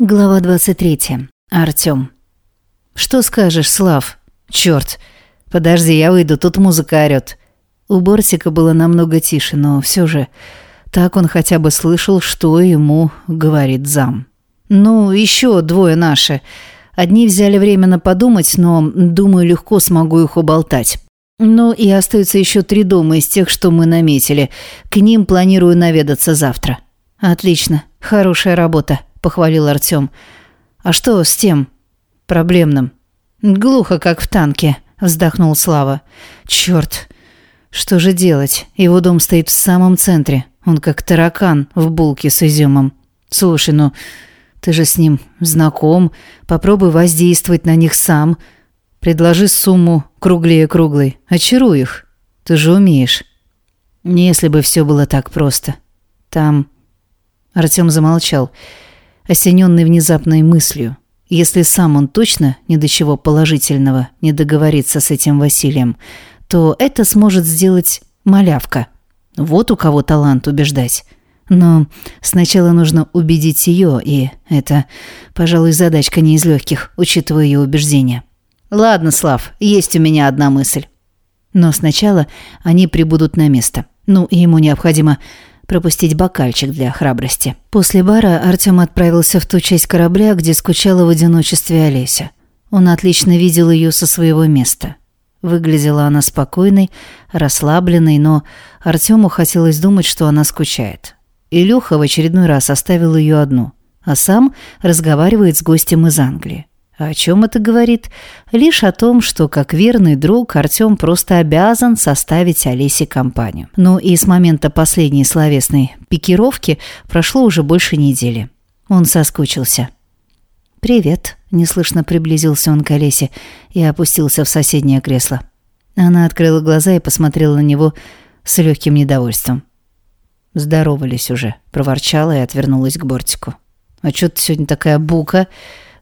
Глава 23. Артём. «Что скажешь, Слав?» «Чёрт! Подожди, я выйду, тут музыка орёт». У Бортика было намного тише, но всё же так он хотя бы слышал, что ему говорит зам. «Ну, ещё двое наши. Одни взяли время подумать, но, думаю, легко смогу их уболтать. Ну и остаются ещё три дома из тех, что мы наметили. К ним планирую наведаться завтра». «Отлично. Хорошая работа», – похвалил Артём. «А что с тем?» «Проблемным». «Глухо, как в танке», – вздохнул Слава. «Чёрт! Что же делать? Его дом стоит в самом центре. Он как таракан в булке с изюмом. Слушай, ну, ты же с ним знаком. Попробуй воздействовать на них сам. Предложи сумму круглее круглой. Очаруй их. Ты же умеешь. Если бы все было так просто. Там...» Артём замолчал осененный внезапной мыслью. Если сам он точно ни до чего положительного не договорится с этим Василием, то это сможет сделать малявка. Вот у кого талант убеждать. Но сначала нужно убедить ее, и это, пожалуй, задачка не из легких, учитывая ее убеждения. «Ладно, Слав, есть у меня одна мысль». Но сначала они прибудут на место. Ну, ему необходимо пропустить бокальчик для храбрости. После бара Артём отправился в ту часть корабля, где скучала в одиночестве Олеся. Он отлично видел её со своего места. Выглядела она спокойной, расслабленной, но Артёму хотелось думать, что она скучает. Илюха в очередной раз оставил её одну, а сам разговаривает с гостем из Англии. О чем это говорит? Лишь о том, что как верный друг Артём просто обязан составить Олесе компанию. Ну и с момента последней словесной пикировки прошло уже больше недели. Он соскучился. «Привет», – неслышно приблизился он к Олесе и опустился в соседнее кресло. Она открыла глаза и посмотрела на него с легким недовольством. «Здоровались уже», – проворчала и отвернулась к бортику. «А чё ты сегодня такая бука?»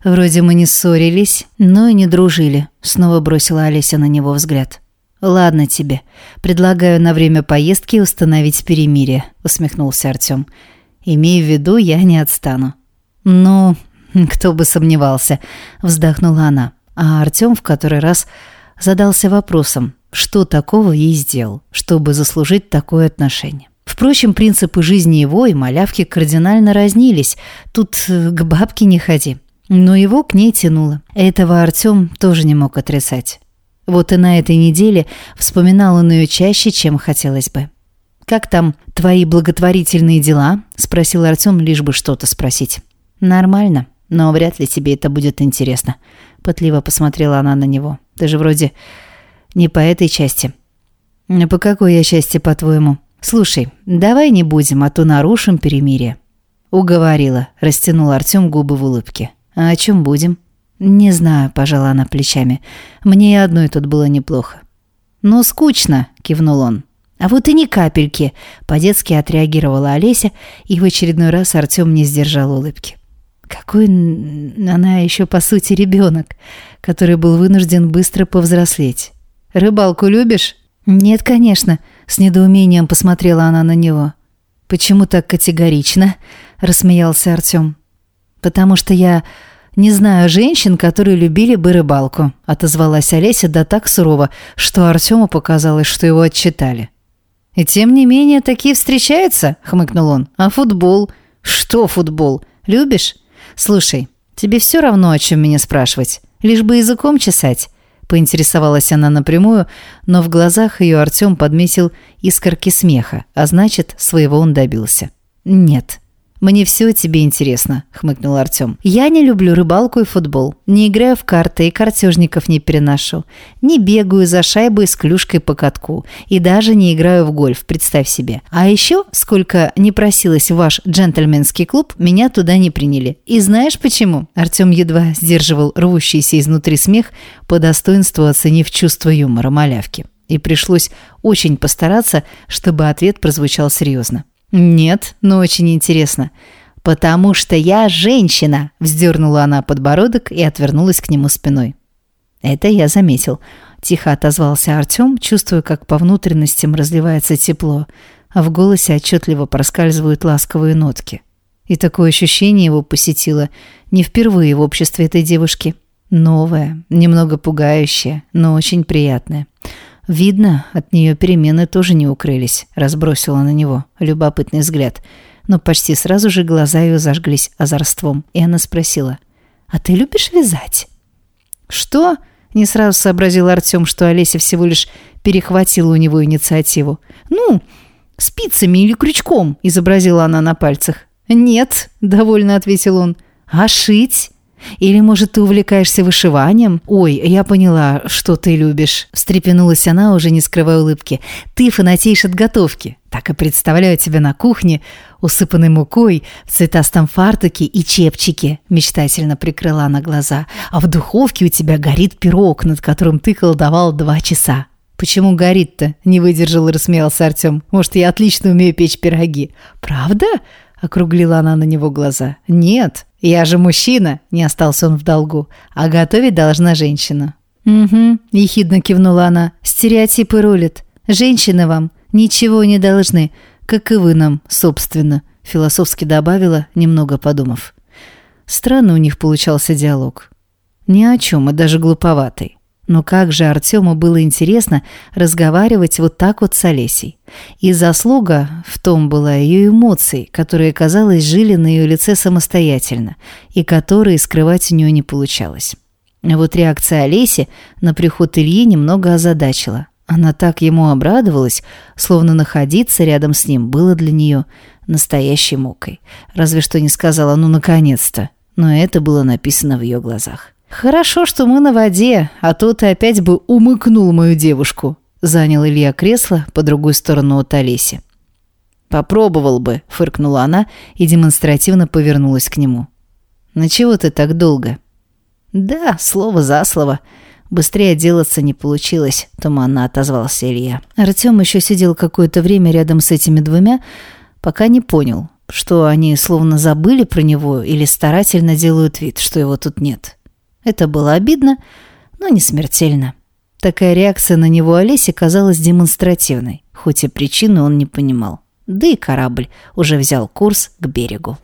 Вроде мы не ссорились, но и не дружили. Снова бросила Олеся на него взгляд. «Ладно тебе. Предлагаю на время поездки установить перемирие», — усмехнулся Артём. «Имей в виду, я не отстану». «Ну, кто бы сомневался», — вздохнула она. А Артём в который раз задался вопросом, что такого ей сделал, чтобы заслужить такое отношение. Впрочем, принципы жизни его и малявки кардинально разнились. Тут к бабке не ходи. Но его к ней тянуло. Этого Артём тоже не мог отрицать. Вот и на этой неделе вспоминал он ее чаще, чем хотелось бы. «Как там твои благотворительные дела?» – спросил Артём, лишь бы что-то спросить. «Нормально, но вряд ли тебе это будет интересно», – пытливо посмотрела она на него. «Ты же вроде не по этой части». «По какой я части, по-твоему?» «Слушай, давай не будем, а то нарушим перемирие». «Уговорила», – растянул Артём губы в улыбке. «А о чем будем?» «Не знаю», – пожала она плечами. «Мне и одной тут было неплохо». «Ну, скучно», – кивнул он. «А вот и ни капельки», – по-детски отреагировала Олеся, и в очередной раз Артем не сдержал улыбки. Какой она еще, по сути, ребенок, который был вынужден быстро повзрослеть. «Рыбалку любишь?» «Нет, конечно», – с недоумением посмотрела она на него. «Почему так категорично?» – рассмеялся Артем. «Потому что я не знаю женщин, которые любили бы рыбалку», – отозвалась Олеся да так сурово, что Артему показалось, что его отчитали. «И тем не менее такие встречаются?» – хмыкнул он. «А футбол?» «Что футбол? Любишь?» «Слушай, тебе все равно, о чем меня спрашивать. Лишь бы языком чесать». Поинтересовалась она напрямую, но в глазах ее Артем подметил искорки смеха, а значит, своего он добился. «Нет, «Мне все тебе интересно», — хмыкнул Артем. «Я не люблю рыбалку и футбол. Не играю в карты и картежников не переношу. Не бегаю за шайбой с клюшкой по катку. И даже не играю в гольф, представь себе. А еще, сколько не просилась в ваш джентльменский клуб, меня туда не приняли. И знаешь почему?» Артем едва сдерживал рвущийся изнутри смех, по достоинству оценив чувство юмора малявки. И пришлось очень постараться, чтобы ответ прозвучал серьезно. «Нет, но очень интересно». «Потому что я женщина!» – вздернула она подбородок и отвернулась к нему спиной. «Это я заметил», – тихо отозвался Артем, чувствуя, как по внутренностям разливается тепло, а в голосе отчетливо проскальзывают ласковые нотки. И такое ощущение его посетило не впервые в обществе этой девушки. Новое, немного пугающее, но очень приятное. Видно, от нее перемены тоже не укрылись, разбросила на него любопытный взгляд. Но почти сразу же глаза ее зажглись озорством, и она спросила, «А ты любишь вязать?» «Что?» – не сразу сообразил Артем, что Олеся всего лишь перехватила у него инициативу. «Ну, спицами или крючком», – изобразила она на пальцах. «Нет», – довольно ответил он. «А шить?» Или, может, ты увлекаешься вышиванием? Ой, я поняла, что ты любишь. Встрепенулась она, уже не скрывая улыбки. Ты фанатеешь от готовки. Так и представляю тебя на кухне, усыпанной мукой, в цветастом фартуке и чепчике. Мечтательно прикрыла она глаза. А в духовке у тебя горит пирог, над которым ты колдовал два часа. «Почему горит-то?» – не выдержал и рассмеялся Артем. «Может, я отлично умею печь пироги». «Правда?» – округлила она на него глаза. «Нет, «Я же мужчина», — не остался он в долгу, «а готовить должна женщина». «Угу», — ехидно кивнула она, «стереотипы рулят. Женщины вам ничего не должны, как и вы нам, собственно», — философски добавила, немного подумав. Странно у них получался диалог. Ни о чем, и даже глуповатый. Но как же Артему было интересно разговаривать вот так вот с Олесей. И заслуга в том была ее эмоций, которые, казалось, жили на ее лице самостоятельно, и которые скрывать у нее не получалось. А вот реакция Олеси на приход Ильи немного озадачила. Она так ему обрадовалась, словно находиться рядом с ним было для нее настоящей мукой. Разве что не сказала «ну, наконец-то», но это было написано в ее глазах. «Хорошо, что мы на воде, а то ты опять бы умыкнул мою девушку», занял Илья кресло по другую сторону от Олеси. «Попробовал бы», — фыркнула она и демонстративно повернулась к нему. «На чего ты так долго?» «Да, слово за слово. Быстрее отделаться не получилось», — туманно отозвался Илья. Артем еще сидел какое-то время рядом с этими двумя, пока не понял, что они словно забыли про него или старательно делают вид, что его тут нет. Это было обидно, но не смертельно. Такая реакция на него Олеси казалась демонстративной, хоть и причину он не понимал. Да и корабль уже взял курс к берегу.